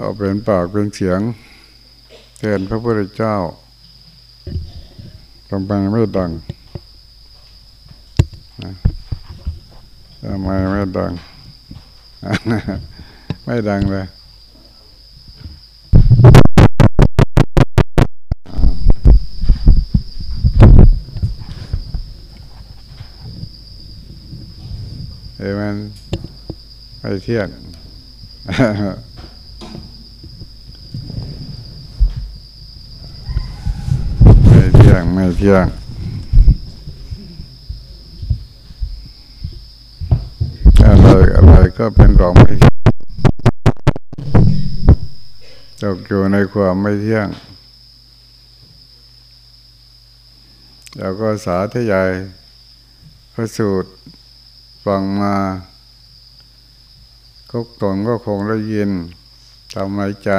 เอาเป็นปากเป็นเสียงแทนพระพุทธเจ้าทำไมไม่ดังทำไมไม่ดัง ไม่ดังเลยเอ้มันไม่เที่ยงไม่เที่ ยงไม่เที่ยง อะไรอะไรก็เป็นของไม่เที่ยงตกอยู่ในความไม่เที่ยงแล้วก็สาธยายพระสูตรฟังมาก็ตนก็คงได้ยินทำในใจ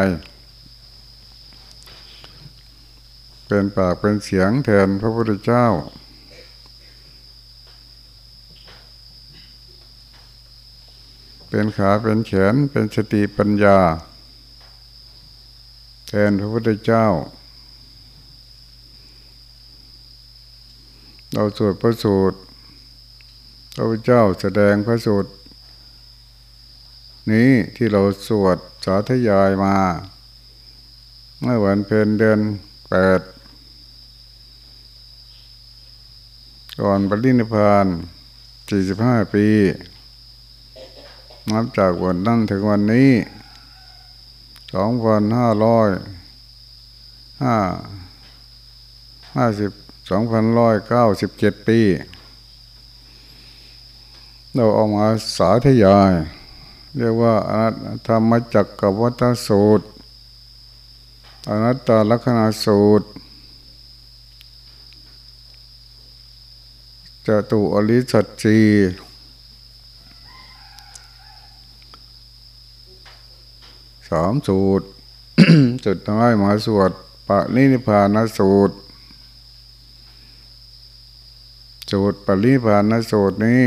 เป็นปากเป็นเสียงแทนพระพุทธเจ้า เป็นขาเป็นแขนเป็นสติปัญญา แทนพระพุทธเจ้า เราสวดพระสูตรพระพุทธเจ้าแสดงพระสูตรนี้ที่เราสวดสาธยายมา เมื่อวันเพ็ญเดือนแปด ก่อนปรินิพานสี่สิบห้าปี นับจากวันนั้นถึงวันนี้สองพันห้าร้อยห้าห้าสิบสองพันร้อยเก้าสิบเจ็ดปี เราเอามาสาธยาย เรียกว่าอนัตธรรมจักรกับวัฏสูตร อนัตตลักษณะสูตร จตุอริสัจจีสามสูตรจุดท้ายมาสวดปะนิพพานสูตร สูตรปริพานสูตรนี้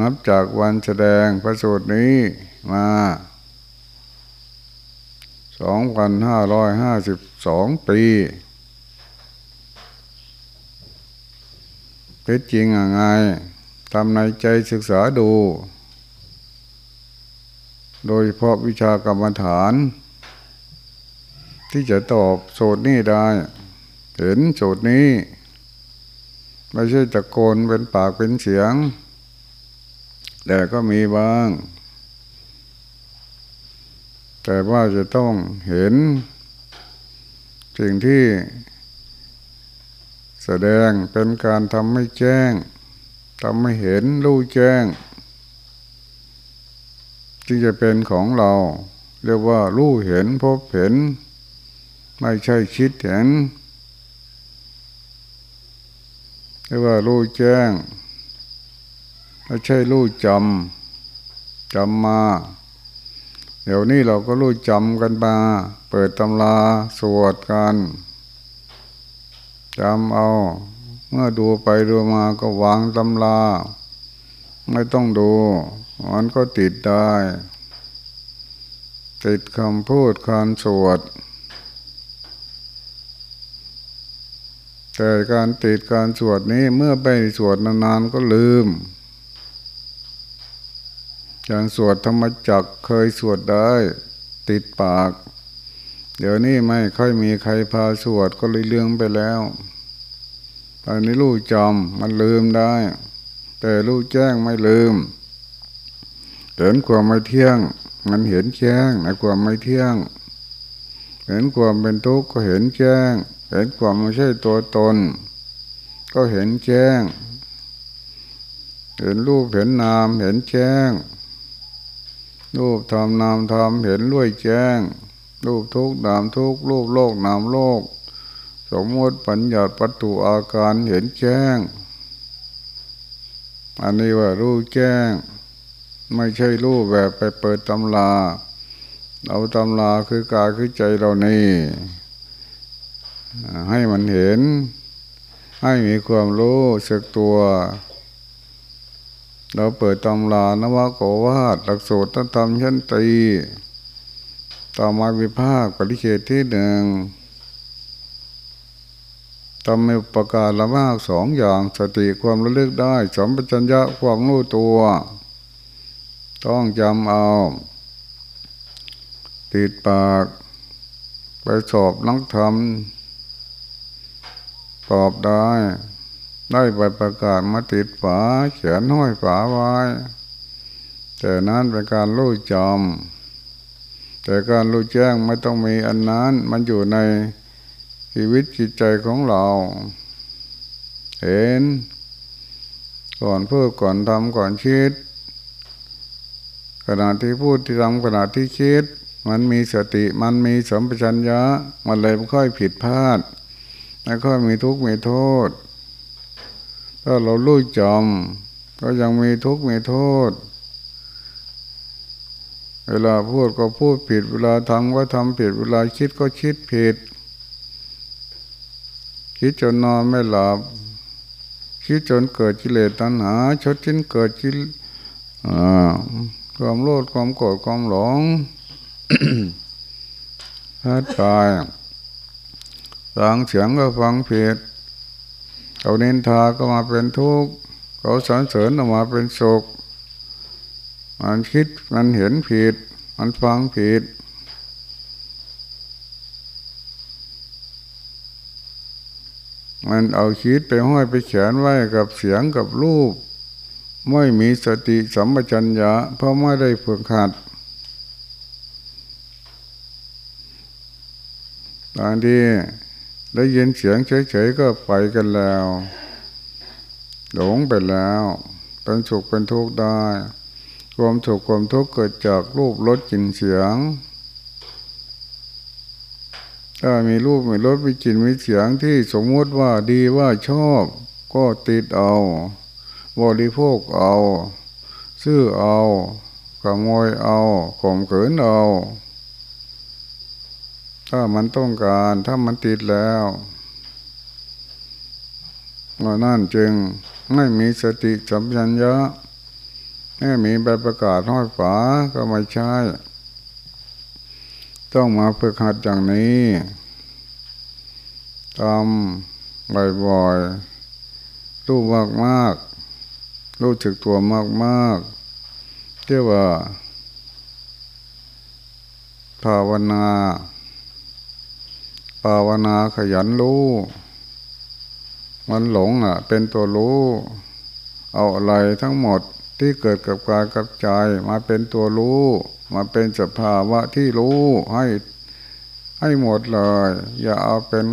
นับจากวันแสดงพระสูตรนี้มาสองพันห้าร้อยห้าสิบสองปี เป็นจริงยังไงทำในใจศึกษาดู โดยเฉพาะวิชากรรมฐาน ที่จะตอบโจทย์นี้ได้ เห็นโจทย์นี้ ไม่ใช่ตะโกนเป็นปากเป็นเสียง แต่ก็มีบ้าง แต่ว่าจะต้องเห็น สิ่งที่ แสดงเป็นการทำให้แจ้งทำให้เห็นรู้แจ้งจึงจะเป็นของเรา เรียกว่ารู้เห็นพบเห็น ไม่ใช่คิดเห็นเรียกว่ารู้แจ้งไม่ใช่รู้จำจำมา เดี๋ยวนี้เราก็รู้จำกันมา เปิดตำราสวดกัน จำเอา เมื่อดูไปดูมาก็วางตำราไม่ต้องดู มันก็ติดได้ ติดคำพูดการสวด แต่การติดการสวดนี้เมื่อไปสวดนานๆก็ลืม อย่างสวดธรรมจักเคยสวดได้ ติดปาก เดี๋ยวนี้ไม่ค่อยมีใครพาสวดก็เลยเลื่องไปแล้วตอนนี้รู้จำมันลืมได้ แต่รู้แจ้งไม่ลืมเห็นความไม่เที่ยง มันเห็นแจ้งในความไม่เที่ยง เห็นความเป็นทุกข์ก็เห็นแจ้ง เห็นความไม่ใช่ตัวตน ก็เห็นแจ้ง เห็นรูปเห็นนามเห็นแจ้ง รูปทำนามทำเห็นด้วยแจ้ง รูปทุกนามทุกรูปโลกนามโลก สมมติปัญญาปัตถุอาการเห็นแจ้ง อันนี้ว่ารู้แจ้ง ไม่ใช่รู้แบบไปเปิดตำราเอาตำราคือกายคือใจเรานี่ให้มันเห็น ให้มีความรู้สึกตัว เราเปิดตำรานวโกวาดหลักสูตรธรรมชั้นตรี ต่อมาวิภาคปริเขตที่หนึ่งทำให้ประกาศละมากสองอย่างสติความระลึกได้สมปชัญญะความรู้ตัว ต้องจำเอา ติดปาก ไปสอบนักธรรมตอบได้ ได้ใบประกาศมาติดฝาเขียนห้อยฝาไว้ แต่นั้นเป็นการรู้จำ แต่การรู้แจ้งไม่ต้องมีอันนั้น มันอยู่ในชีวิตจิตใจของเรา เห็น ก่อนพูดก่อนทำก่อนคิดขณะที่พูดที่ทำขณะที่คิด มันมีสติมันมีสัมปชัญญะ มันเลยไม่ค่อยผิดพลาดไม่ค่อยมีทุกข์มีโทษ ถ้าเรารู้จำก็ยังมีทุกข์มีโทษ เวลาพูดก็พูดผิด เวลาทำก็ทำผิด เวลาคิดก็คิดผิด คิดจนนอนไม่หลับ คิดจนเกิดกิเลสตัณหา ชดชิ้นเกิดกิลความโลภความโกรธความหลงพัดกายฟังเสียงก็ฟังผิดเขาเน้นทาก็มาเป็นทุกข์เขาสรรเสริญออกมาเป็นโศก มันคิดมันเห็นผิด มันฟังผิด มันเอาคิดไปห้อยไปเขียนไว้กับเสียงกับรูป ไม่มีสติสัมปชัญญะเพราะไม่ได้ฝึกหัดบางทีได้ยินเสียงเฉยๆก็ไปกันแล้ว หลงไปแล้ว เป็นสุขเป็นทุกข์ได้ ความสุขความทุกข์เกิดจากรูปรสกลิ่นเสียง ถ้ามีรูปมีรสมีกลิ่นมีเสียงที่สมมติว่าดีว่าชอบก็ติดเอา บริโภคเอา ซื้อเอาขโมยเอาข่มขืนเอา ถ้ามันต้องการถ้ามันติดแล้วนั่นจึงไม่มีสติสัมผัญญะ ม่มีใบประกาศห้อยฝาก็ไม่ใช่ ต้องมาฝึกหัดอย่างนี้ทำบ่อยๆ รู้มากมากรู้จึกตัวมากมากเรียกว่า ภาวนา ภาวนาขยันรู้ มันหลงอะ เป็นตัวรู้ เอาอะไรทั้งหมด ที่เกิดกับกายกับใจมาเป็นตัวรู้ มาเป็นสภาวะที่รู้ให้ให้หมดเลย อย่าเอาเป็น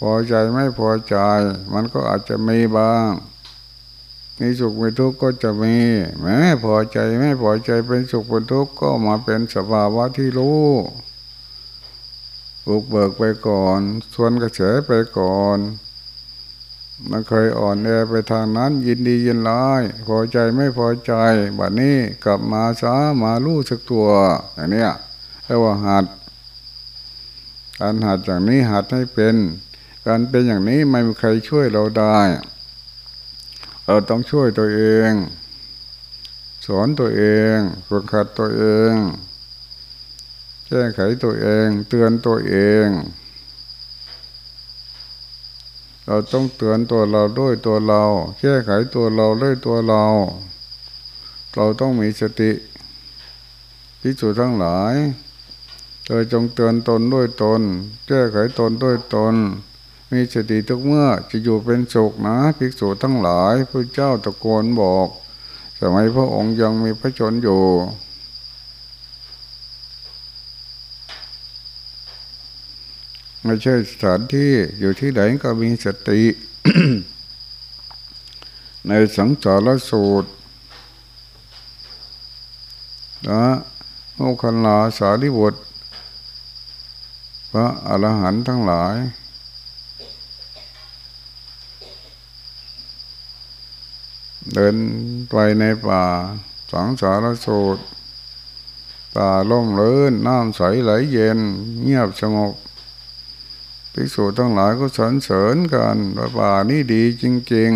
พอใจไม่พอใจ มันก็อาจจะมีบ้างมีสุขมีทุกข์ก็จะมีแม้พอใจไม่พอใจเป็นสุขเป็นทุกข์ก็มาเป็นสภาวะที่รู้บุกเบิกไปก่อนชวนกระเฉยไปก่อน มันเคยอ่อนแอไปทางนั้น ยินดียินร้ายพอใจไม่พอใจบัดนี้กลับมาช้ามาลู่สักตัวอย่างนี้เรียกว่าหัดการหัดอย่างนี้หัดให้เป็น การเป็นอย่างนี้ไม่มีใครช่วยเราได้ เราต้องช่วยตัวเอง สอนตัวเองฝึกขัดตัวเองแก้ไขตัวเอง เตือนตัวเอง เราต้องเตือนตัวเราด้วยตัวเรา แก้ไขตัวเราด้วยตัวเรา เราต้องมีสติพิจูทั้งหลายเธอจงเตือนตนด้วยตน แก้ไขตนด้วยตน มีสติทุกเมื่อจะอยู่เป็นสุขนะภิกษุทั้งหลายพระเจ้าตะโกนบอก สมัยพระองค์ยังมีพระชนอยู่ ไม่ใช่สถานที่อยู่ที่ไหนก็มีสติ ในสังสารสูตรนะโมคันลาสาริบุตรพระอรหันต์ทั้งหลาย เดินไปในป่า สังสารสูตรป่าล่มลื่นน้ำใสไหลเย็น เงียบสงบ ภิกษุทั้งหลายก็สรรเสริญกันว่าป่านี่ดีจริง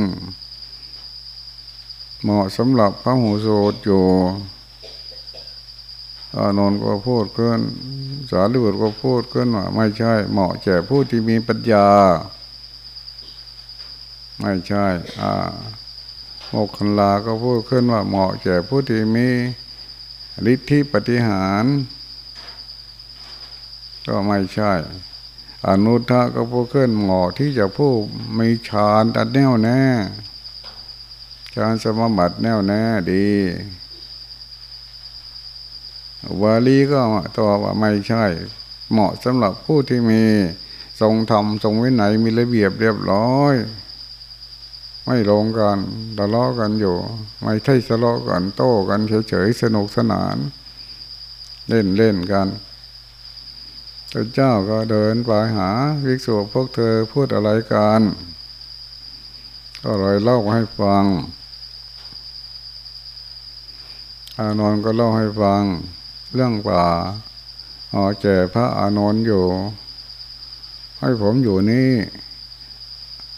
ๆ เหมาะสำหรับพระหูโสดอยู่อานนท์ก็พูดขึ้น สารีบุตรก็พูดขึ้นว่าไม่ใช่ เหมาะแก่ผู้ที่มีปัญญา ไม่ใช่อ่าโมกขันลาก็พูดขึ้นว่าเหมาะแก่ผู้ที่มีฤทธิปฏิหาร ก็ไม่ใช่ อนุทะก็พูดขึ้นเหมาะที่จะผู้มีฌานอันแน่วแน่ฌานสมบัติแน่วแน่ดีวาลีก็ตอบว่าไม่ใช่ เหมาะสำหรับผู้ที่มีทรงธรรมทรงวินัยมีระเบียบเรียบร้อย ไม่ลงกันทะเลาะกันอยู่ ไม่ใช่ทะเลาะกันโต้กันเฉยๆสนุกสนาน เล่นเล่นกัน พระเจ้าก็เดินไปหาวิกษุพวกเธอพูดอะไรกันก็เลยเล่าให้ฟัง อานนท์ก็เล่าให้ฟัง เรื่องป่าอ๋อแก่พระอานนท์อยู่ ให้ผมอยู่นี่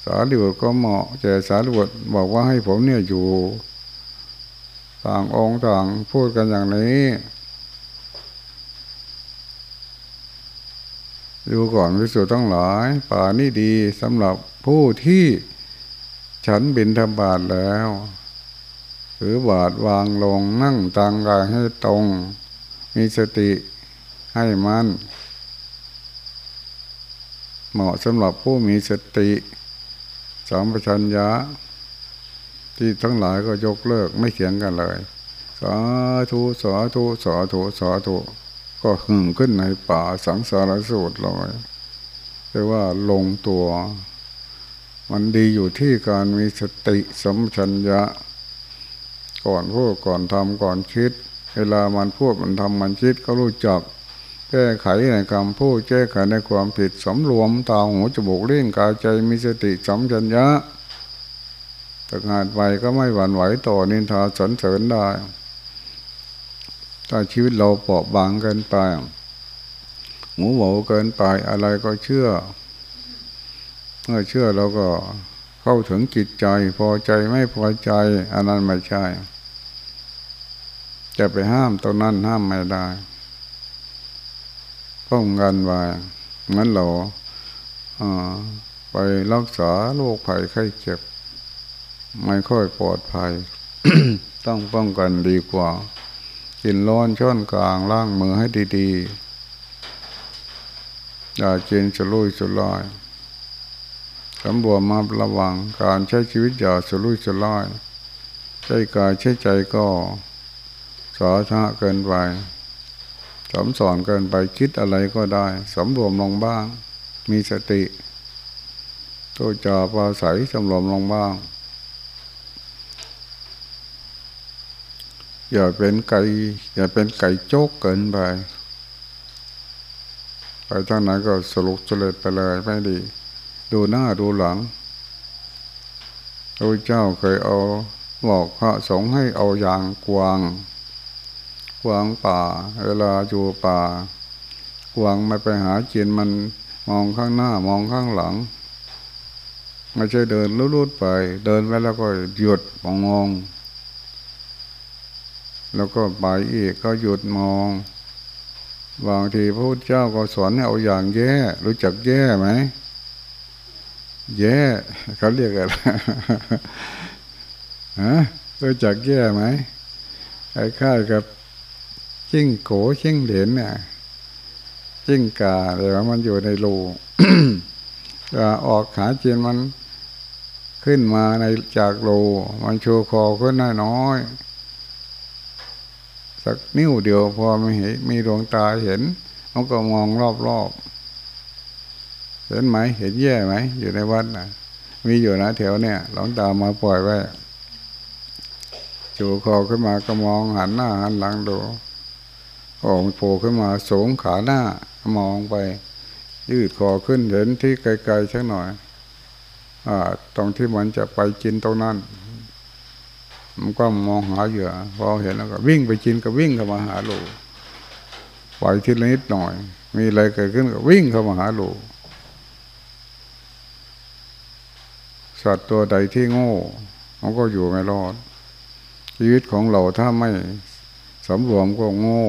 สารีบุตรก็เหมาะแก่สารีบุตรบอกว่าให้ผมเนี่ยอยู่ ต่างองค์ต่างพูดกันอย่างนี้ ดูก่อนวิสุทธ์ทั้งหลาย ป่านี่ดีสำหรับผู้ที่ฉันบินธบาตแล้วหรือบาทวางลงนั่งตังกายให้ตรง มีสติให้มัน เหมาะสำหรับผู้มีสติสองประชัญญะ ที่ทั้งหลายก็ยกเลิกไม่เขียงกันเลย สาธุสาธุสาธุสาธุ ก็หึ่งขึ้นในป่าสังสารสูตรเลยแต่ว่าลงตัว มันดีอยู่ที่การมีสติสมชัญญะ ก่อนพูดก่อนทำก่อนคิด เวลามันพูดมันทำมันคิดก็รู้จัก แก้ไขในคำพูดแก้ไขในความผิดสมรวมตาหูจมูกเล่นกายใจมีสติสมชัญญะแต่งานไปก็ไม่หวั่นไหวต่อนินทาสนเสริญได้ ถ้าชีวิตเราเปราะบางเกินไปหมูหมูเกินไปอะไรก็เชื่อ เมื่อเชื่อเราก็เข้าถึงจิตใจ พอใจไม่พอใจอันนั้นไม่ใช่ จะไปห้ามตรงนั้นห้ามไม่ได้ป้องกันไว้งั้นเราไปรักษาโรคภัยไข้เจ็บ ไม่ค่อยปลอดภัย ต้องป้องกันดีกว่า กินร้อนช้อนกลางล้างมือให้ดีๆอย่ากินสลุยสลายสำรวมมาระวังการใช้ชีวิตอย่าสลุยสลายใช้กายใช้ใจก็สาธาเกินไปสมสอนเกินไปคิดอะไรก็ได้สำรวมลงบ้าง มีสติตัวจาปาใสสำรวมลงบ้าง อย่าเป็นไก่ อย่าเป็นไก่โจกเกินไปไปทางไหนก็สลุกเฉลดไปเลยไม่ดี ดูหน้าดูหลังพระเจ้าเคยเอาบอกพระสงฆ์ให้เอาอย่างกวาง กวางป่า เวลาอยู่ป่า กวางไม่ไปหากินมันมองข้างหน้ามองข้างหลังไม่ใช่เดินลุดๆไป เดินไปแล้วก็หยุดมองมอง แล้วก็ไปอีกก็หยุดมองบางทีพระพุทธเจ้าก็สอนให้เอาอย่างแย่ รู้จักแย่ไหมแย่เขาเรียกอะไรฮะรู้จักแย่ไหมไอ้ข้ากับจิ้งโกจิ้งเหรียญเนี่ยจิ้งกาแต่ว่ามันอยู่ในรูออกขาเจียนมันขึ้นมาในจากโล มันโชว์คอขึ้นน้อย สักนิ้วเดียวพอไม่เห็นมีดวงตาเห็นมันก็มองรอบๆเห็นไหมเห็นแย่ไหมอยู่ในวัดนะมีอยู่นะแถวเนี่ยหลวงตามาปล่อยไว้จูคอขึ้นมาก็มองหันหน้าหันหลังดูออกโผล่ขึ้นมาสูงขาหน้ามองไป ยืดคอขึ้นเห็นที่ไกลๆสักหน่อยอ่าตรงที่มันจะไปกินตรงนั้น มันก็มองหาเหยื่อพอเห็นแล้วก็วิ่งไปกินก็วิ่งเข้ามาหาลูกปล่อยทีละนิดหน่อย มีอะไรเกิดขึ้นก็วิ่งเข้ามาหาลูกสัตว์ตัวใดที่โง่มันก็อยู่ไม่รอด ชีวิตของเราถ้าไม่สำรวมก็โง่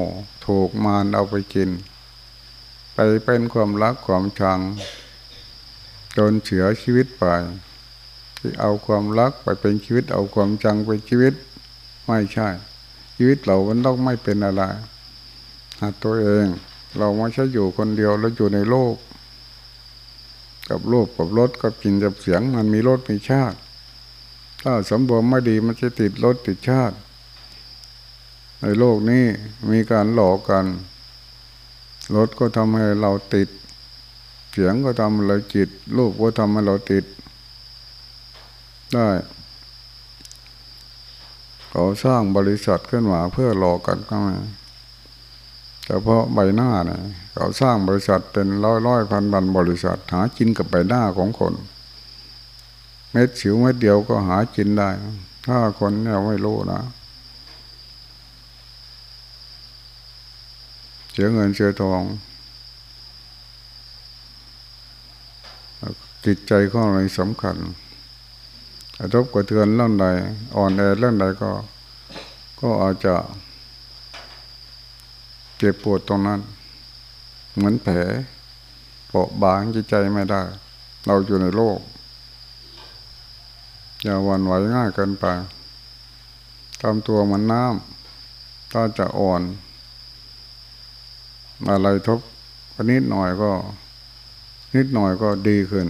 ถูกมารเอาไปกิน ไปเป็นความรักความชัง จนเสียชีวิตไป ที่เอาความรักไปเป็นชีวิต เอาความชังเป็นชีวิต ไม่ใช่ ชีวิตเรามันต้องไม่เป็นอะไรหาตัวเอง เราไม่ใช่อยู่คนเดียวแล้วอยู่ในโลก กับโลกกับรถกับกินกับเสียงมันมีรถมีชาติ ถ้าสมบูรณ์ไม่ดีมันจะติดรถติดชาติ ในโลกนี้มีการหลอกกันรถก็ทำให้เราติด เสียงก็ทำให้เราจิตรูปก็ทำให้เราติด ได้เขาสร้างบริษัทขึ้นมาเพื่อหลอกกันก็มาเฉพาะใบหน้าเนี่ยเขาสร้างบริษัทเป็นร้อยร้อยพันพันบริษัท หากินกับใบหน้าของคนเม็ดสิวเม็ดเดียวก็หากินได้ ถ้าคนเนี่ยไม่รู้นะเสียเงินเสียทองจิตใจของเราสำคัญ ระทบกระเทือนเรื่องใดอ่อนแอเรื่องใดก็ ก็อาจจะเจ็บปวดตรงนั้น เหมือนแผลเปาะบางจิตใจไม่ได้ เราอยู่ในโลก อย่าวันไหวง่ายเกินไปทำตัวเหมือนน้ำถ้าจะอ่อน อะไรทบนิดหน่อยก็ นิดหน่อยก็ดีขึ้น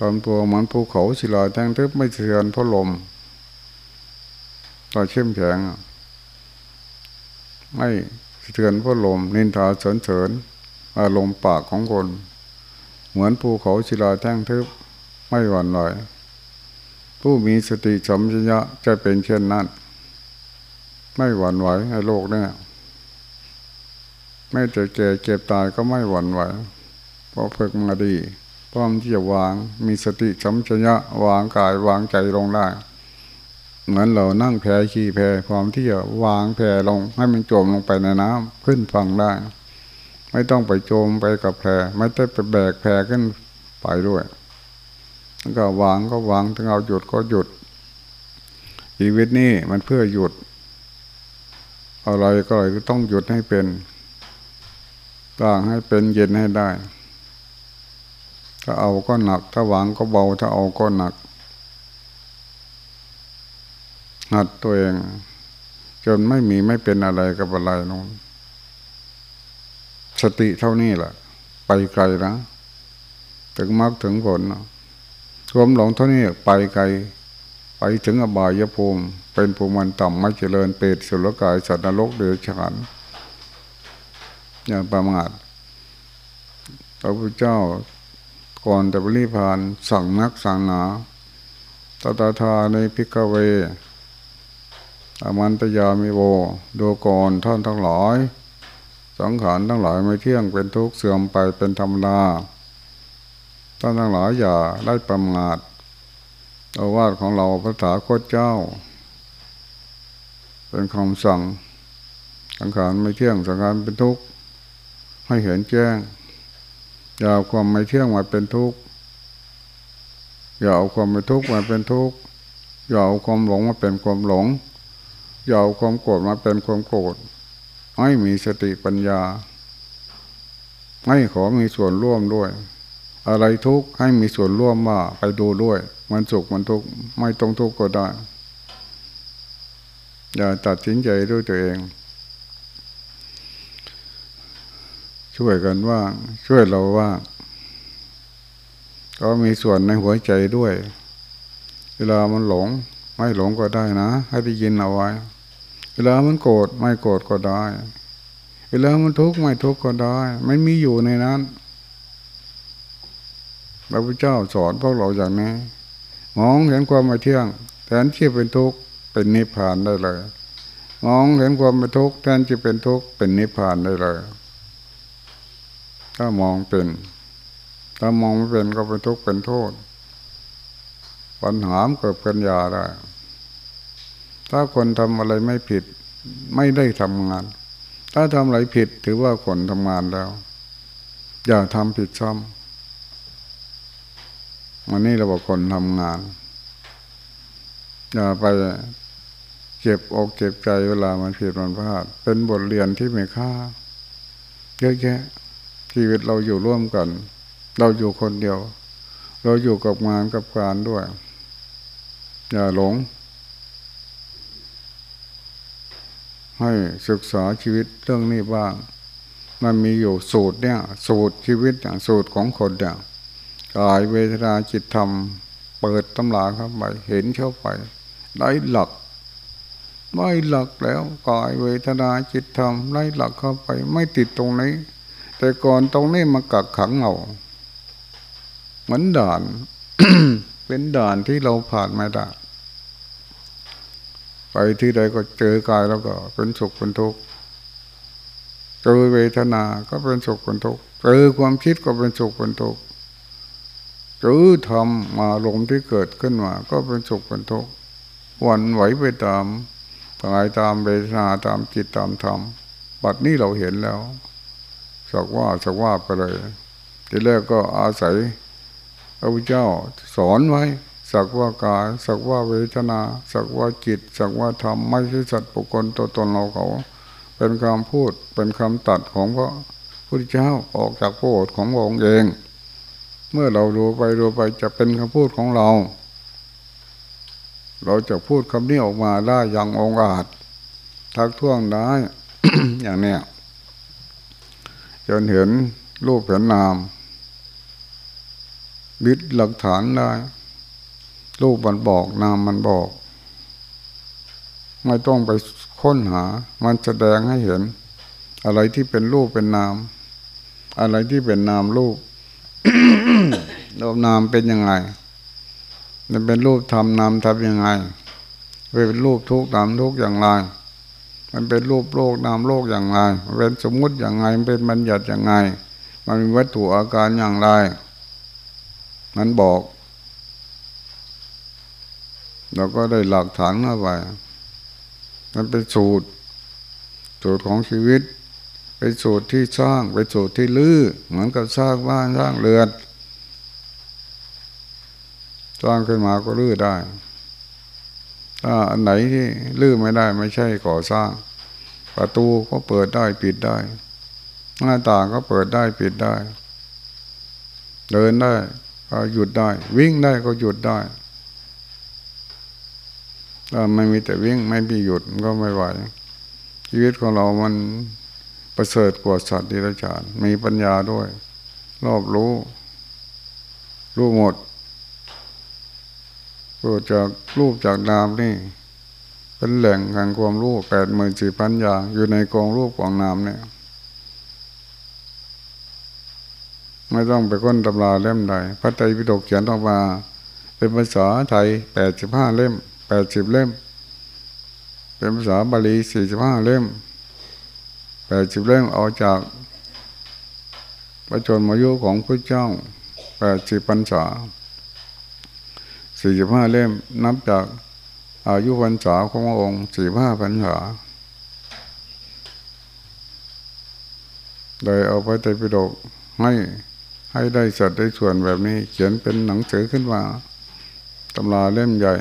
ตอนตัวเหมือนภูเขาศิลาแท่งทึบไม่เทือนเพราะลมต่อเข้มแข็งไม่เทือนเพราะลม นินทาเสริญเสริญอารมณ์ปากของคน เหมือนภูเขาศิลาแท่งทึบไม่หวั่นไหวผู้มีสติสมชัญญะจะเป็นเช่นนั้น ไม่หวั่นไหวในโลกนี้ไม่จะแก่เก็บตายก็ไม่หวั่นไหวเพราะฝึกมาดี พร้อมที่จะวางมีสติสัมชัญญะวางกายวางใจลงได้เหมือนเรานั่งแพขี่แพพร้อมที่จะวางแพลง ให้มันจมลงไปในน้ำขึ้นฟังได้ ไม่ต้องไปจมไปกับแพไม่ต้องไปแบกแพขึ้นไปด้วยแล้วก็วางก็วางถึงเอาหยุดก็หยุด ชีวิตนี้มันเพื่อหยุด อะไรก็เลยต้องหยุดให้เป็นต่างให้เป็นเย็นให้ได้ ถ้าเอาก็หนัก ถ้าวางก็เบา ถ้าเอาก็หนัก หัดตัวเอง จนไม่มีไม่เป็นอะไรกับอะไรนู้นสติเท่านี้แหละไปไกลนะ ถึงมรรคถึงผลนะรวมหลงเท่านี้ไปไกล ไปถึงอบายภูมิ เป็นภูมิต่ำไม่เจริญเปรตสุรกายสัตว์นรกเดือดฉานอย่างประมาทพระพุทธเจ้า ก่อนแต่บริพานสั่งนักสั่งหนาตตาทาในพิกเวอามันตยามิโวดูก่อนท่านทั้งหลาย สังขารทั้งหลายไม่เที่ยงเป็นทุกข์เสื่อมไปเป็นธรรมดา ท่านทั้งหลายอย่าได้ประมาทอาวาสของเราพระถาคตเจ้า เป็นคำสั่ง สังขารไม่เที่ยงสังขารเป็นทุกข์ให้เห็นแจ้ง อย่าเอาความไม่เที่ยงมาเป็นทุกข์ อย่าเอาความไม่ทุกข์มาเป็นทุกข์ อย่าเอาความหลงมาเป็นความหลง อย่าเอาความโกรธมาเป็นความโกรธ ให้มีสติปัญญา ให้ขอมีส่วนร่วมด้วย อะไรทุกข์ให้มีส่วนร่วมว่าไปดูด้วย มันสุขมันทุกข์ไม่ต้องทุกข์ก็ได้ อย่าตัดสินใจด้วยตัวเอง ช่วยกันว่าช่วยเราว่า ก็มีส่วนในหัวใจด้วย เวลามันหลง ไม่หลงก็ได้นะ ให้ได้ยินเอาไว้ เวลามันโกรธไม่โกรธก็ได้ เวลามันทุกข์ไม่ทุกข์ก็ได้ ไม่มีอยู่ในนั้นพระพุทธเจ้าสอนพวกเราอย่างนี้มองเห็นความไม่เที่ยงแทนที่เป็นทุกข์เป็นนิพพานได้เลย มองเห็นความไม่ทุกข์แทนที่เป็นทุกข์เป็นนิพพานได้เลย ถ้ามองเป็น ถ้ามองไม่เป็นก็เป็นทุกข์เป็นโทษ ปัญหาเกิดปัญญาได้ ถ้าคนทำอะไรไม่ผิด ไม่ได้ทำงาน ถ้าทำอะไรผิดถือว่าคนทำงานแล้ว อย่าทำผิดซ้ำวันนี้เราบอกคนทำงาน อย่าไปเจ็บอกเจ็บใจเวลามันผิดมันพลาด เป็นบทเรียนที่ไม่ค่าเยอะแยะ ชีวิตเราอยู่ร่วมกัน เราอยู่คนเดียว เราอยู่กับงานกับการด้วย อย่าหลง ให้ศึกษาชีวิตเรื่องนี้บ้าง มันมีอยู่สูตรเนี่ย สูตรชีวิตอย่างสูตรของคนเนี่ยกายเวทนาจิตธรรม เปิดตำราเข้าไปเห็นเข้าไป ได้หลักได้หลักแล้วกายเวทนาจิตธรรมได้หลักเข้าไป ไม่ติดตรงนี้ แต่ก่อนตรงนี้มากักขังเราเหมือนด่าน เป็นด่านที่เราผ่านม่ได้ไปที่ใดก็เจอกายแล้วก็ เป็นสุขเป็นทุกข์เจอเวทนาก็เป็นสุขเป็นทุกข์เจอความคิดก็เป็นสุขเป็นทุกข์เจอธรรมมาลมที่เกิดขึ้นมา ก็เป็นสุขเป็นทุกข์วันไหวไปตามกายตามเวทนาตามจิตตามธรรมบัดนี้เราเห็นแล้ว สักว่าสักว่าไปเลย ทีแรกก็อาศัยพระพุทธเจ้าสอนไว้ สักว่ากาย สักว่าเวทนา สักว่าจิต สักว่าธรรมไม่ใช่สัตว์ปุคคลตัวตนเราเขา เป็นคำพูดเป็นคำตัดของพระพุทธเจ้าออกจากพระโอษฐ์ของพระองค์เอง เมื่อเราดูไปดูไปจะเป็นคำพูดของเรา เราจะพูดคำนี้ออกมาได้อย่างองอาจทักท้วงได้อย่างเนี้ย จนเห็นรูปเห็นนามบิดหลักฐานได้รูปมันบอกนามมันบอก ไม่ต้องไปค้นหา มันแสดงให้เห็น อะไรที่เป็นรูปเป็นนาม อะไรที่เป็นนามรูปรูปนามเป็นยังไงมันเป็นรูปทำนามทำยังไงเป็นรูปทุกนามทุกอย่างไร มันเป็นรูปโลกนามโลกอย่างไรมันเป็นสมมุติอย่างไรมันเป็นบัญญัติอย่างไง มันมีวัตถุอาการอย่างไร มันบอก เราก็ได้หลักฐานเข้าไปมันเป็นสูตร สูตรของชีวิต เป็นสูตรที่สร้างเป็นสูตรที่ลื้อเหมือนกับสร้างบ้านสร้างเรือนสร้างขึ้นมาก็ลื้อได้ อันไหนที่ลื้อไม่ได้ไม่ใช่ก่อสร้าง ประตูก็เปิดได้ปิดได้ หน้าต่างก็เปิดได้ปิดได้ เดินได้ก็หยุดได้ วิ่งได้ก็หยุดได้ถ้าไม่มีแต่วิ่งไม่มีหยุดก็ไม่ไหวชีวิตของเรามันประเสริฐกว่าสัตว์ดิรัจฉานมีปัญญาด้วย รอบรู้ รู้หมด เกิดจากรูปจากนามนี่ เป็นแหล่งแห่งความรู้แปดหมื่นสี่พันอย่างอยู่ในกองรูปของนามเนี่ย ไม่ต้องไปค้นตำราเล่มใดพระไตรปิฎกเขียนออกมา เป็นภาษาไทยแปดสิบห้าเล่มแปดสิบเล่ม เป็นภาษาบาลีสี่สิบห้าเล่มแปดสิบเล่มเอาจากประชนมายุของพระเจ้าแปดสิบพรรษา สี่สิบห้าเล่มนับจากอายุพรรษาของพระองค์สี่ห้าพรรษาเลยเอาไปไตรปิฎกให้ให้ได้สัดได้ส่วนแบบนี้ เขียนเป็นหนังสือขึ้นมาตำราเล่มใหญ่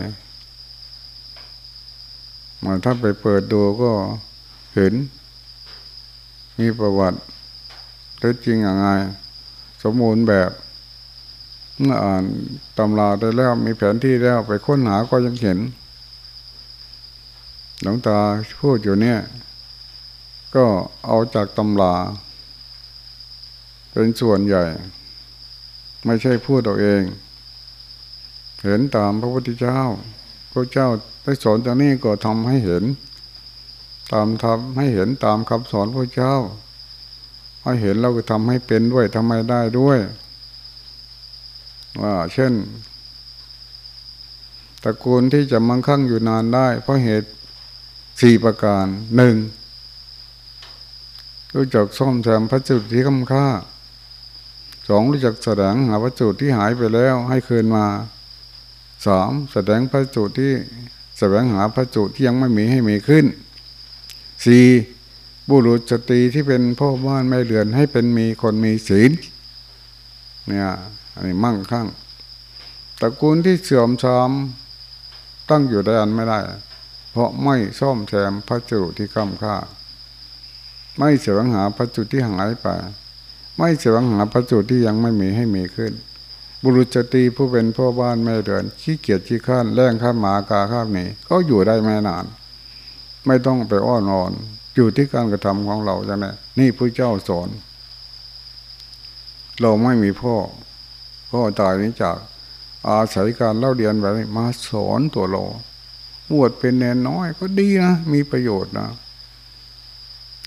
มาถ้าไปเปิดดูก็เห็น มีประวัติเท็จจริงอย่างไรสมบูรณ์แบบ เมื่ออ่านตำราได้แล้วมีแผนที่แล้วไปค้นหาก็ยังเห็น หลวงตาพูดอยู่เนี่ย ก็เอาจากตำรา เป็นส่วนใหญ่ ไม่ใช่พูดตัวเอง เห็นตามพระพุทธเจ้า พระเจ้าได้สอนจากนี้ก็ทำให้เห็น ตามทำให้เห็นตามคำสอนพระเจ้าให้เห็นเราก็ทำให้เป็นด้วยทำให้ได้ด้วย ว่าเช่นตระกูลที่จะมั่งคั่งอยู่นานได้ เพราะเหตุสี่ประการหนึ่งรู้จักซ่อมแซมพระจุดที่คำค่าสองรู้จักแสดงหาพระจุดที่หายไปแล้วให้คืนมาสามแสดงพระจุดที่แสวงหาพระจุที่ยังไม่มีให้มีขึ้นสี่บุรุษสตรีที่เป็นพ่อบ้านไม่เรือนให้เป็นมีคนมีศีลเนี่ย อันนี้มั่งคั่งตระกูลที่เสื่อมทรามตั้งอยู่ได้อันไม่ได้ เพราะไม่ซ่อมแซมพระจุที่ค้ำค่า ไม่เสวงหาพระจุดที่หายไป ไม่เสวงหาพระจุดที่ยังไม่มีให้มีขึ้น บุรุษจตีผู้เป็นพ่อบ้านแม่เดือนขี้เกียจขี้ข้านแรงข้ามหมากาข้ามหนีก็อยู่ได้ไม่นาน ไม่ต้องไปอ้อนวอนอยู่ที่การกระทำของเราใช่ไหมนี่พระเจ้าสอน เราไม่มีพ่อ พ่อตายนี้จากอาศัยการเล่าเรียนแบบนี้มาสอนตัวเราบวชเป็นแนนน้อยก็ดีนะ มีประโยชน์นะ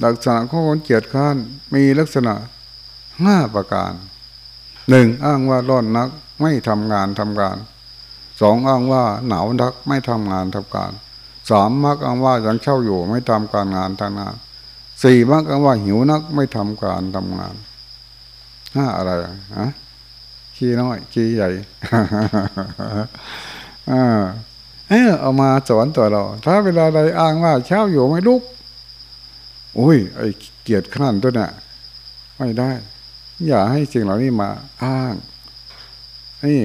ลักษณะของคนเกียรติข้านมีลักษณะห้าประการหนึ่งอ้างว่าร้อนนักไม่ทำงานทำการสองอ้างว่าหนาวนักไม่ทำงานทำการสามมักอ้างว่ายังเช่าอยู่ไม่ทำการงานทำงานสี่มักอ้างว่าหิวนักไม่ทำการทำงานห้าอะไรฮะ ขี้น้อยขี้ใหญ่อ่าเออเอามาสอนตัวเรา ถ้าเวลาใดอ้างว่า เช่าอยู่ไม่ลุกอุ้ย ไอ้เกียรติข้านตัวน่ะ ไม่ได้ อย่าให้สิ่งเหล่านี้มา อ้างนี่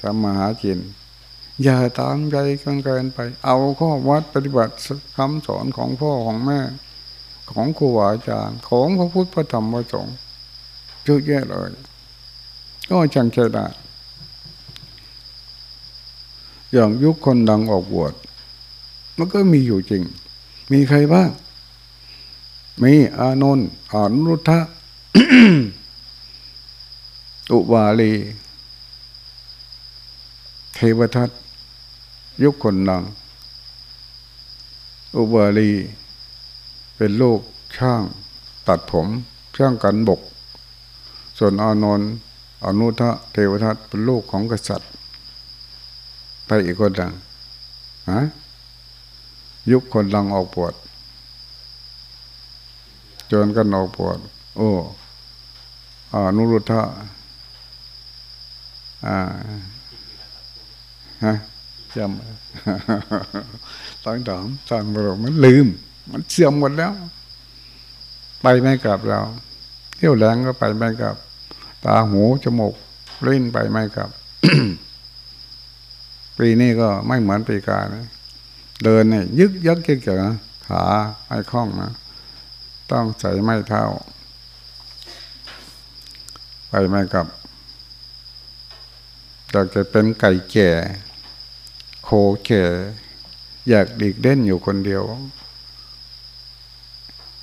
ทำมาหาจินอย่าตามใจกันเกินไป เอาข้อวัดปฏิบัติคำสอนของพ่อของแม่ ของครูอาจารย์ ของพระพุทธพระธรรมพระสงฆ์เยอะแยะเลย ก็จังใจได้อย่างยุคคนดังออกบวชมันก็มีอยู่จริง มีใครบ้างมีอานนท์อานุทธะอุบาลีเทวทัตยุคคนดัง อุบาลี เป็นลูกช่าง ตัดผมช่างกันบก ส่วนอานนท์ อนุทะเทวทัตเป็นลูกของกษัตริย์ไปอีกคนดังฮะยุคคนดังออกปวดจนกันออกปวดโอ้อนุรุทธะอ่าฮะจำตั้งถามสั่งบรมันลืม มันเสื่อมหมดแล้ว ไปไม่กลับเราเที่ยวแรงก็ไปไม่กลับ ตาหูจมูกเล่นไปไม่กลับ ปีนี้ก็ไม่เหมือนปีกานะเดินเนี่ยยึกยักเกี่ยวนะขาไอ้คล้องนะต้องใส่ไม้เท้า ไปไม่กับอยากจะเป็นไก่แก่ โคแก่อยากดีกเด่นอยู่คนเดียว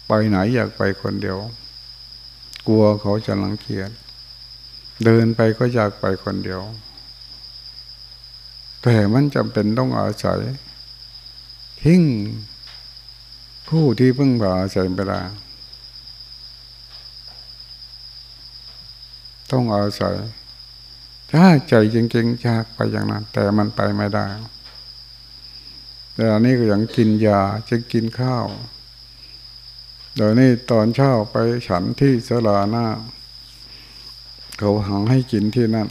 ไปไหนอยากไปคนเดียว กลัวเขาจะลังเกียจ เดินไปก็อยากไปคนเดียว แต่มันจำเป็นต้องอาศัย ทิ้งผู้ที่เพึ่งพาอาศัยไปได้ต้องอาศัย ถ้าใจจริงๆอยากไปอย่างนั้น แต่มันไปไม่ได้ แต่อันนี้ก็ยังกินยาจะกินข้าว เดี๋ยวนี้ตอนเช้าไปฉันที่สลาหน้า เขาหังให้กินที่นั่น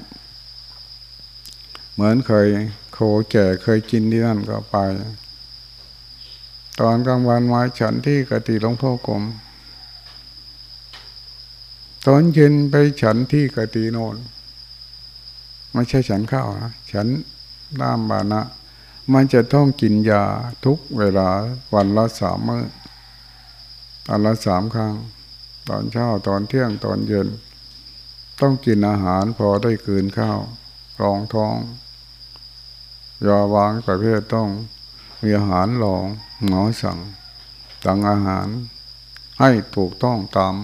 เหมือนเคยโคแก่เคยกินที่นั่นก็ไป ตอนกลางวันมาฉันที่กติหลวงพ่อกรมตอนเย็นไปฉันที่กติโนนไม่ใช่ฉันข้าวนะฉันน้ำบานะ มันจะต้องกินยาทุกเวลาวันละสามมื้อตอนละสามครั้ง ตอนเช้าตอนเที่ยงตอนเย็น ต้องกินอาหารพอได้คืนข้าวรองท้องยาวางประเภทต้องมีอาหารรองหมอสั่งตังอาหาร ให้ถูกต้องตาม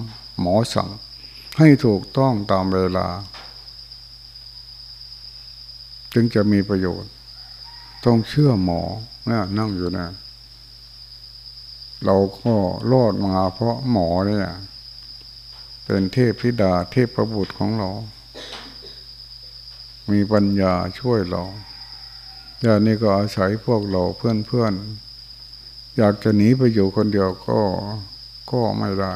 หมอสั่ง ให้ถูกต้องตามเวลา จึงจะมีประโยชน์ ต้องเชื่อหมอเนี่ยนั่งอยู่นะเราก็รอดมาเพราะหมอเนี่ย เป็นเทพธิดาเทพประบุตรของเรา มีปัญญาช่วยเราอย่างนี้ก็อาศัยพวกเราเพื่อนเพื่อนอยากจะหนีไปอยู่คนเดียวก็ก็ไม่ได้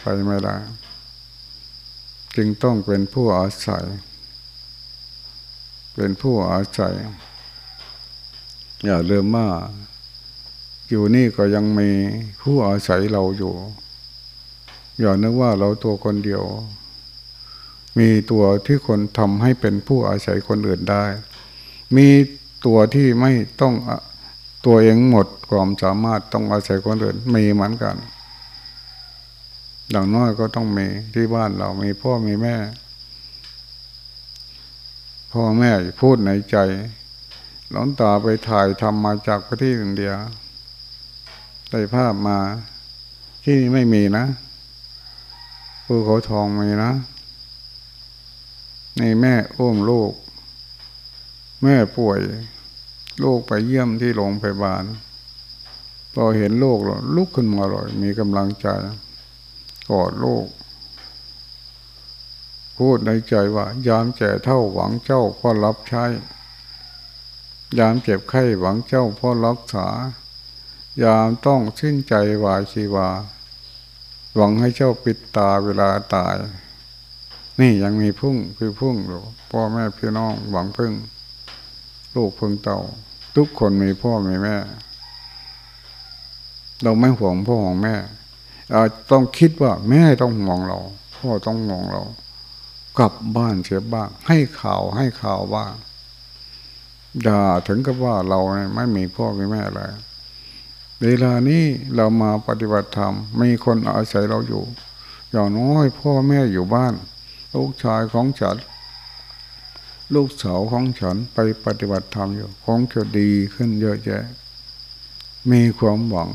ไปไม่ได้ จึงต้องเป็นผู้อาศัย เป็นผู้อาศัย อย่าลืมว่าอยู่นี่ก็ยังมีผู้อาศัยเราอยู่ อย่านึกว่าเราตัวคนเดียว มีตัวที่คนทำให้เป็นผู้อาศัยคนอื่นได้ มีตัวที่ไม่ต้องตัวเองหมดความสามารถต้องอาศัยคนอื่นมีเหมือนกันอย่างน้อยก็ต้องมีที่บ้านเรามีพ่อมีแม่ พ่อแม่พูดในใจหลงตาไปถ่ายทำมาจากประเทศอินเดียได้ภาพมาที่นี่ไม่มีนะ ภูเขาทองมีนะ ในแม่อุ้มลูก แม่ป่วยลูกไปเยี่ยมที่โรงพยาบาลพอเห็นลูกแล้วลุกขึ้นมาเลยมีกำลังใจกอดลูก พูดในใจว่า ยามแก่เท่าหวังเจ้าพ่อรับใช้ ยามเจ็บไข้หวังเจ้าพ่อรักษายามต้องสิ้นใจวายชีวา หวังให้เจ้าปิดตาเวลาตาย นี่ยังมีพุ่งคือพุ่งอยู่พ่อแม่พี่น้องหวังพึ่ง ลูกพึ่งเต่า ทุกคนมีพ่อมีแม่ เราไม่ห่วงพ่อห่วงแม่ต้องคิดว่าแม่ต้องห่วงเรา พ่อต้องห่วงเรา กลับบ้านเสียบ้าง ให้ข่าวให้ข่าวว่าด่าถึงกับว่าเราไม่มีพ่อมีแม่เลย เวลานี้เรามาปฏิบัติธรรมมีคนอาศัยเราอยู่ อย่างน้อยพ่อแม่อยู่บ้าน ลูกชายของฉัน ลูกสาวของฉันไปปฏิบัติธรรมอยู่คงจะดีขึ้นเยอะแยะ มีความหวัง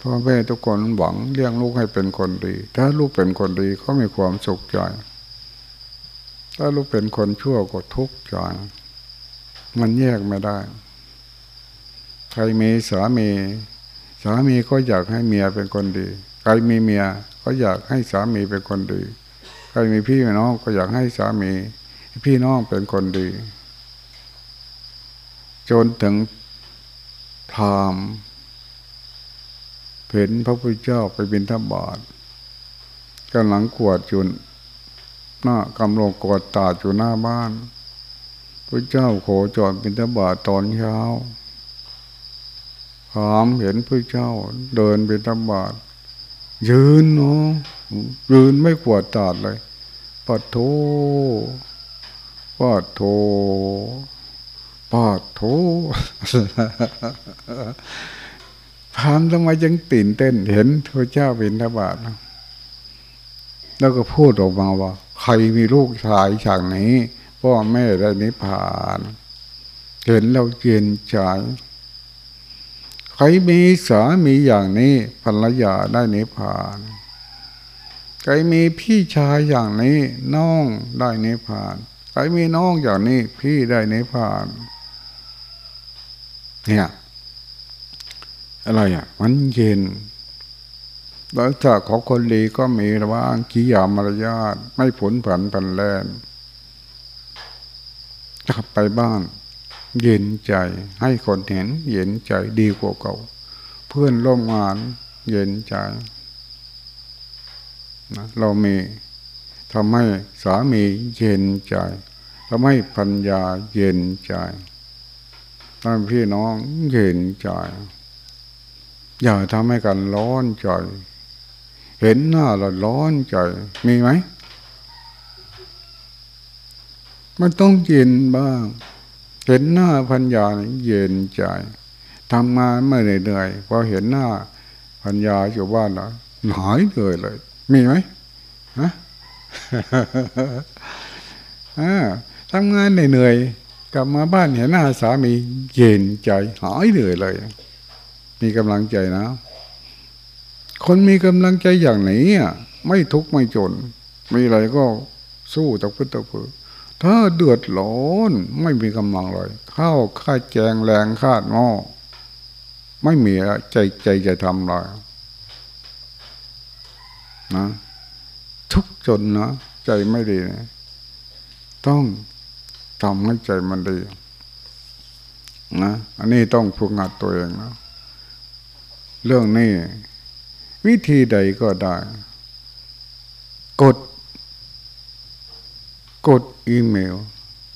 พ่อแม่ทุกคนหวังเลี้ยงลูกให้เป็นคนดี ถ้าลูกเป็นคนดีเขามีความสุขใจ ถ้าลูกเป็นคนชั่วก็ทุกข์ใจ มันแยกไม่ได้ ใครมีสามี สามีก็อยากให้เมียเป็นคนดี ใครมีเมียก็อยากให้สามีเป็นคนดี ใครมีพี่น้องก็อยากให้สามี พี่น้องเป็นคนดี จนถึงพรามเห็นพระพุทธเจ้าไปบินทบาทกำลังกวดจุนหน้ากำลังกวดตาอยู่หน้าบ้านพระเจ้าโขจรบินทบาทตอนเช้า ถามเห็นพระเจ้า เดินบินทบาทยืนเนาะยืนไม่กวดตาเลยปัดโถปัดโถปัดโถถามทำไมยังตื่นเต้น เห็นพระเจ้าบินทบาทแล้วก็พูดออกมาว่า ใครมีลูกชายฉากนี้พ่อแม่ได้นิพพาน เห็นเราเย็นใจ ใครมีสามีอย่างนี้ภรรยาได้นิพพาน ใครมีพี่ชายอย่างนี้น้องได้นิพพาน ใครมีน้องอย่างนี้พี่ได้นิพพาน เนี่ยอะไรอะ มันเย็นแล้วจากของคนดีก็มีระว่างกิยามารยาทไม่ผลผันผันแลนกลับไปบ้าน เย็นใจ ให้คนเห็น เย็นใจดีกว่าเก่า เพื่อนร่วมงาน เย็นใจนะเรามีทำให้สามีเย็นใจทำให้พัญญาเย็นใจทำพี่น้องเย็นใจ อย่าทำให้กันร้อนใจ เห็นหน้าเราร้อนใจ มีไหม มันต้องเย็นบ้าง เห็นหน้าพัญญาเย็นใจทำงานไม่เหนื่อยพอเห็นหน้าพัญญาอยู่บ้านแล้วหายเลยเลย มีไหมฮะทำงานเหนื่อยกลับมาบ้านเห็นหน้าสามีเย็นใจหายเหนื่อยเลย มีกำลังใจนะ คนมีกำลังใจอย่างไหนอะไม่ทุกข์ไม่จน มีอะไรก็สู้ตะพื้นตะพื้น ถ้าเดือดร้อนไม่มีกำลังเลยข้าวข้าแจงแรงคาดงอไม่มีใจใจจะทำเลยนะทุกจนนะใจไม่ดีนะต้องทำให้ใจมันดีนะอันนี้ต้องฝึกหัดตัวเองนะเรื่องนี้ วิธีใดก็ได้ กด กด อีเมล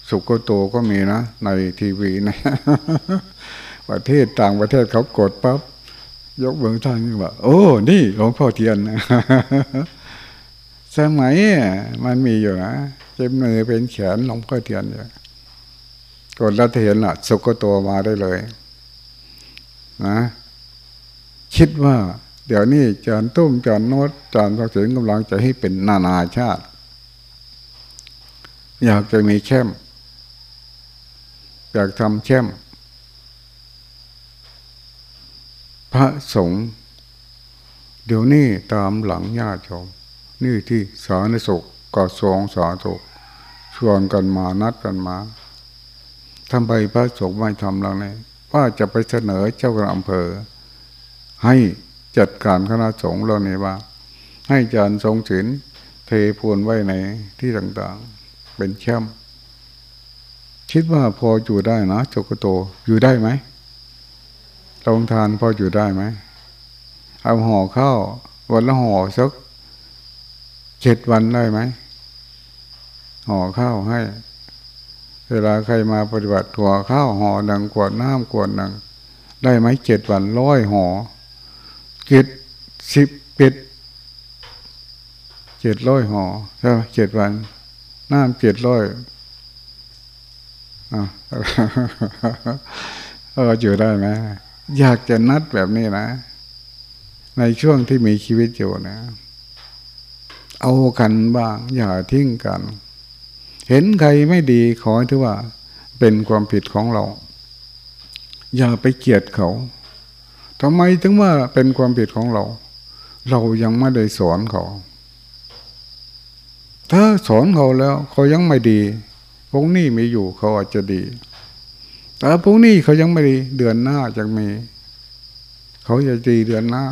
สุกโตก็มีนะ ในทีวีนะ ประเทศต่างประเทศเขากดปับ๊บยกเบื้องท่านว่าโอ้นี่หลวงพ่อเทียนสมัยมันมีอยู่นะเจ็บมือเป็นแขนหลวงพ่อเทียนอยู่กดแล้วเห็นละสุกโตมาได้เลย นะคิดว่า เดี๋ยวนี้จานตุ้มจานโนดจานสักดิ์กำลังจะให้เป็นนานาชาติ อยากจะมีแช่มอยากทำแช่มพระสงฆ์เดี๋ยวนี้ตามหลังญาติชมนี่ที่สาธารณสุขก็สองสาธุชวนกันมานัดกันมาทำไมพระสงฆ์ไม่ทำแล้วเนี่ยว่าจะไปเสนอเจ้าคณะอำเภอ ให้จัดการคณะสงฆ์เราเนี่ยว่า ให้จารย์ทรงศิลเทพวนไว้ในที่ต่างๆ เป็นแชมป์คิดว่าพออยู่ได้นะจกโตอยู่ได้ไหมลงทานพออยู่ได้ไหมเอาห่อข้าววันละห่อสักเจ็ดวันได้ไหมห่อข้าวให้ เวลาใครมาปฏิบัติถั่วข้าวห่อหนังกวดน้ำกวดหนัง ได้ไหมเจ็ดวันร้อยห่อเจ็ดสิบเป็ดเจ็ดร้อยห่อใช่ไหมเจ็ดวัน น้ำเจ็ดร้อยอ่าเอออยู่ได้ไหมอยากจะนัดแบบนี้นะ ในช่วงที่มีชีวิตอยู่นะ เอากันบ้าง อย่าทิ้งกัน เห็นใครไม่ดีขอถือว่า เป็นความผิดของเรา อย่าไปเกลียดเขาทำไมถึงว่าเป็นความผิดของเรา เรายังไม่ได้สอนเขา ถ้าสอนเขาแล้วเขายังไม่ดีพวกนี้มีอยู่เขาอาจจะดีแต่พวกนี้เขายังไม่ดีเดือนหน้าจะมี เขาจะดีเดือนหน้า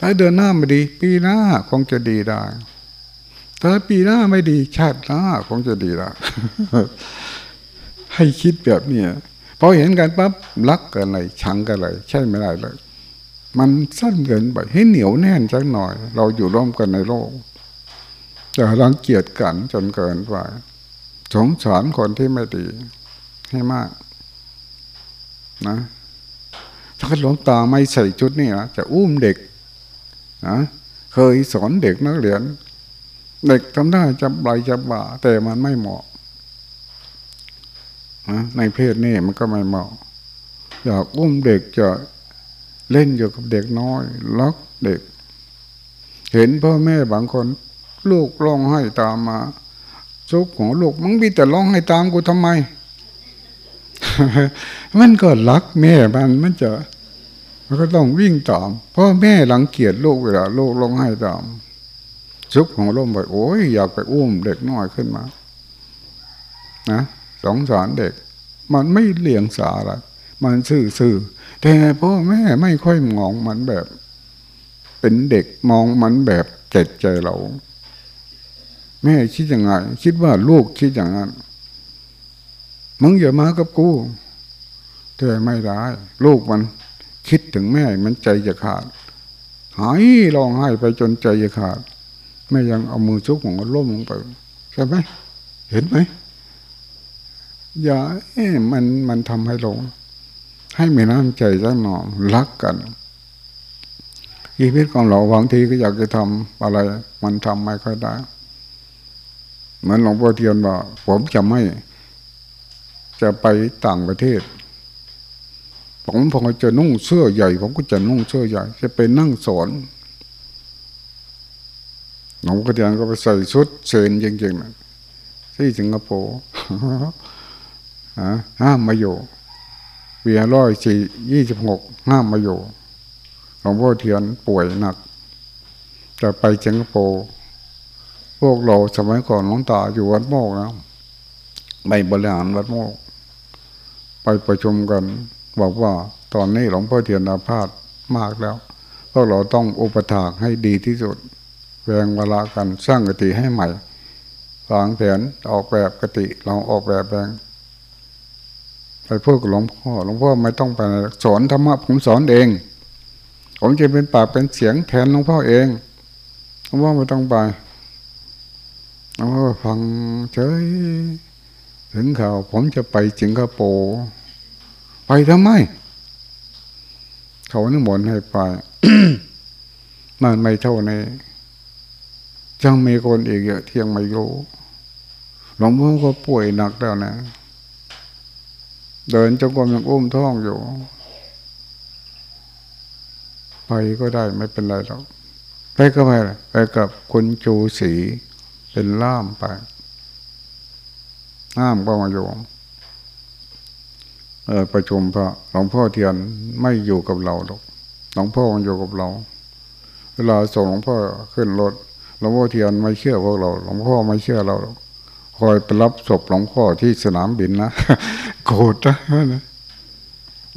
ถ้าเดือนหน้าไม่ดี ปีหน้าคงจะดีได้ถ้าปีหน้าไม่ดี ชาติหน้าคงจะดีละให้คิดแบบนี้พอเห็นกันปั๊บรักกันอะไรชังกันอะไรใช่ไม่ได้เลย มันสั้นเกินไปให้เหนียวแน่นจังหน่อย เราอยู่ร่วมกันในโลก อย่ารังเกียจกันจนเกินไปสงสารคนที่ไม่ดี ให้มาก นะถ้าหลวงตาไม่ใส่ชุดนี่นะจะอุ้มเด็กนะเคยสอนเด็กนักเรียน เด็กทำได้จับใบจับบ่า แต่มันไม่เหมาะนะในเพศนี่มันก็ไม่เหมาะ อยากอุ้มเด็กจะเล่นอยู่กับเด็กน้อยล็อกเด็ก เห็นพ่อแม่บางคน ลูกร้องไห้ตามมาซุกของลูกมึงมีแต่ร้องไห้ตามกูทำไม มันก็รักแม่มันมันจะมันก็ต้องวิ่งตามเพ่อแม่หลังเกียจลูกเวลาลูกร้องไห้ตามซุกของลูกไปโอ้ยอยากไปอุ้มเด็กน้อยขึ้นมา นะสงสารเด็ก มันไม่เลี้ยงสาอะมันซื่อๆแต่พ่อแม่ไม่ค่อยมองมันแบบ เป็นเด็กมองมันแบบเจ็ดใจเรา แม่คิดยังไงคิดว่าลูกคิดอย่างนั้นมึงอย่ามากับกูแต่ไม่ได้ลูกมันคิดถึงแม่มันใจจะขาด หายร้องไห้ไปจนใจจะขาดแม่ยังเอามือชุกของล้มลงไปใช่ไหมเห็นไหมอย่าเอ๊มันมันทำให้หลง ให้มีน้ำใจสักหน่อยรักกันชีวิตของเราบางทีก็อยากจะทำอะไร มันทำไม่ค่อยได้ เหมือนหลวงพ่อเทียนบอกผมจะไม่จะไปต่างประเทศ ผมพอจะนุ่งเสื้อใหญ่ ผมก็จะนุ่งเสื้อใหญ่ จะไปนั่งสอนหลวงพ่อเทียนก็ไปใส่ชุดเชิญจริงๆนะที่สิงคโปร์ห้ามมาอยู่เบียร้อยสี่ยี่สิบหกห้ามมาอยู่หลวงพ่อเทียนป่วยหนัก จะไปสิงคโปร์ พวกเราสมัยก่อนหลวงตาอยู่วัดโมกนะไม่บริหารวัดโมก ไปประชุมกัน บอกว่าตอนนี้หลวงพ่อเทียนอาพาธมากแล้ว พวกเราต้องอุปถากให้ดีที่สุดแบ่งเวลากันสร้างกติให้ใหม่วางแผนออกแบบกติเราออกแบบแบ่งไปพูดกับหลวงพ่อหลวงพ่อไม่ต้องไปสอนธรรมะผมสอนเอง ผมจะเป็นปากเป็นเสียงแทนหลวงพ่อเองหลวงพ่อไม่ต้องไป โอ้ฟังเฉยถึงข่าวผมจะไปสิงคโปร์ไปทำไม เขานึกมนให้ไปมันไม่เท่าในจังมีคนอีกเยอะที่ยังไม่รู้หลวงพ่อก็ป่วยหนักแล้วนะ เดินจงกรมยังอุ้มท้องอยู่ ไปไปก็ได้ไม่เป็นไรหรอกไปก็ไปไปกับคุณจูสี เป็นล่ามไปล่ามก็มาโยมเออประชุมพระหลวงพ่อเทียนไม่อยู่กับเราหรอกหลวงพ่อมันอยู่กับเรา เวลาส่งหลวงพ่อขึ้นรถหลวงพ่อเทียนไม่เชื่อพวกเรา หลวงพ่อไม่เชื่อเราหรอกคอยไปรับศพหลวงพ่อที่สนามบินนะโกรธนะ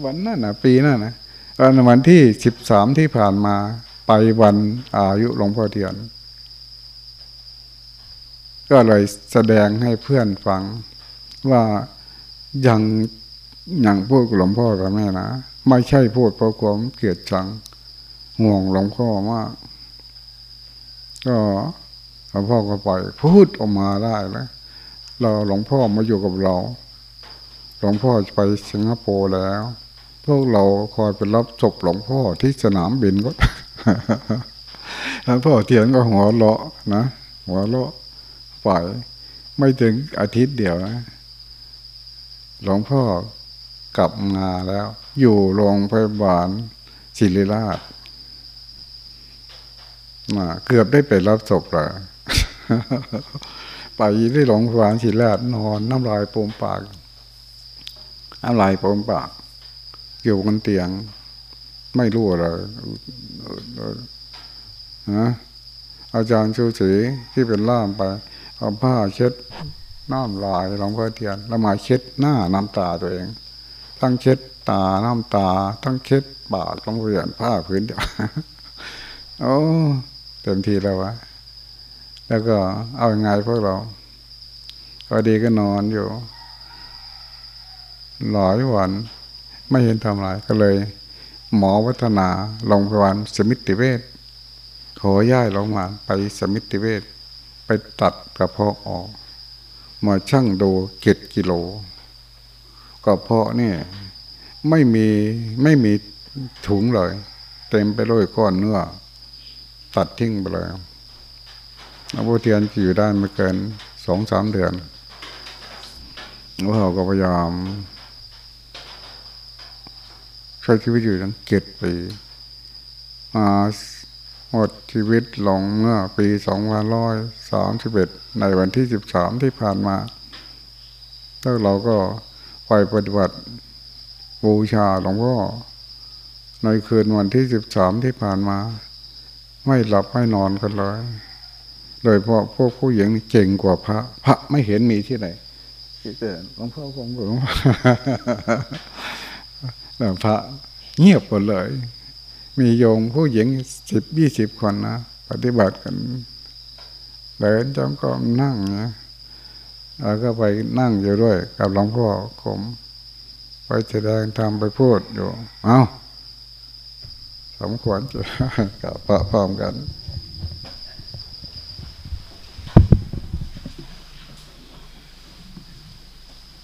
วันนั้นนะปีนั้นนะวันที่สิบสามที่ผ่านมาไปวันอายุหลวงพ่อเทียน ก็เลยแสดงให้เพื่อนฟังว่ายังยังพูดกับหลวงพ่อกับแม่นะไม่ใช่พูดเพราะความเกลียดชังห่วงหลวงพ่อมาก ก็หลวงพ่อก็ปล่อยพูดออกมาได้แล้วเราหลวงพ่อมาอยู่กับเรา หลวงพ่อไปสิงคโปร์แล้ว พวกเราคอยไปรับศพหลวงพ่อที่สนามบินก็หลวงพ่อเทียนก็หัวเราะนะหัวเราะ ไป ไม่ถึงอาทิตย์เดียวนะหลวงพ่อกลับมาแล้ว อยู่โรงพยาบาลศิริราชมาเกือบได้ไปรับศพลยไปที่โรงพยาบาลศิริราชนอนน้ำลายโปมปากน้ำลายโปมปากอยู่บนเตียง ไม่รู้อะไรนะอาจารย์ชูศรีที่เป็นล่ามไป เอาผ้าเช็ดน้ำลายหลวงพ่อเทียนแล้วมาเช็ดหน้าน้ำตาตัวเอง ทั้งเช็ดตาน้ำตา ทั้งเช็ดปากหลวงพ่อเทียนผ้าพื้นเดียวโอ้เต็มทีแล้ววะแล้วก็เอาไงพวกเราพอดีก็นอนอยู่หลายวันไม่เห็นทำอะไรก็เลย หมอวัฒนาโรงพยาบาลสมิติเวชขอย้ายโรงพยาบาลไปสมิติเวช ไปตัดกระเพาะออก มาชั่งดูเจ็ดกิโลกระเพาะนี่ไม่มีไม่มีถุงเลย เต็มไปด้วยก้อนเนื้อ ตัดทิ้งไปเลยหลวงพ่อเทียนอยู่ได้ไม่เกินสองสามเดือนหลวงพ่อก็พยายามใช้ชีวิตอยู่ตั้งเจ็ดปีมา หมดชีวิตลงเมื่อปีสองพันร้อยสามสิบเอ็ดในวันที่สิบสามที่ผ่านมาแล้วเราก็ไปปฏิบัติบูชาหลวงพ่อในคืนวันที่สิบสามที่ผ่านมา ไม่หลับไม่นอนกันเลยโดยเพราะพวกผู้หญิงเก่งกว่าพระ พระไม่เห็นมีที่ไหนแต่หลวงพ่อคงหลวงพระเงียบหมดเลย มีโยมผู้หญิงสิบยี่สิบคนนะปฏิบัติกันเดินจงก็นั่งเนี่ยแล้วก็ไปนั่งอยู่ด้วย กับหลวงพ่อผม ไปแสดงทำไปพูดอยู่ เอา้าสมควรจะกับพระพร้อมกัน